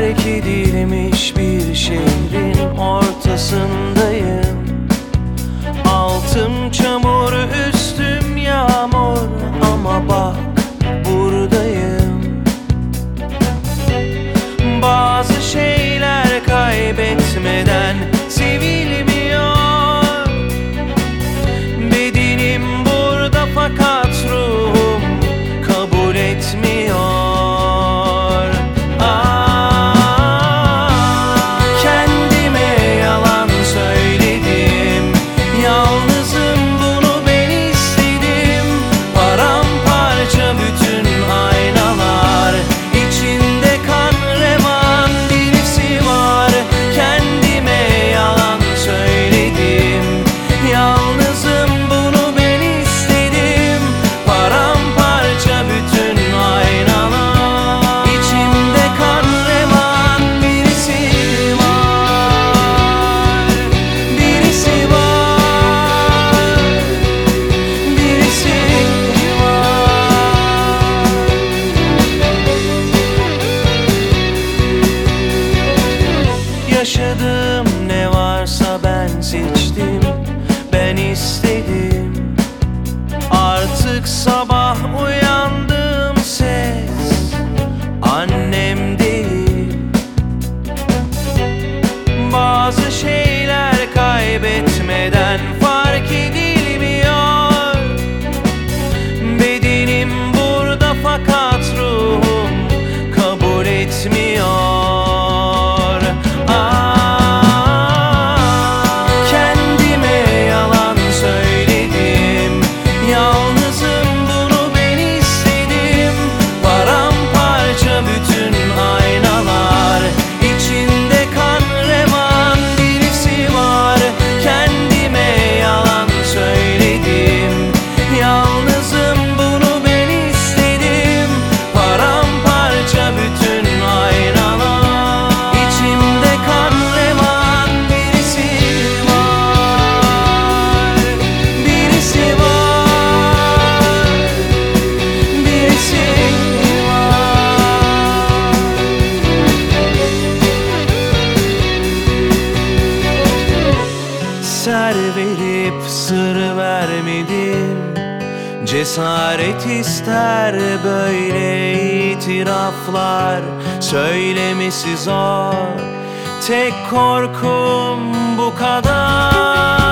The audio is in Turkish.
terk edilmiş bir şehrin ortasındayım. Altım çamur yaşadım. Ne varsa ben seçtim Ben istedim. Artık sabah uyandım ses Annem değil. Bazı şeyler kaybetmeden Cesaret ister böyle itiraflar Söylemesi zor Tek korkum bu kadar.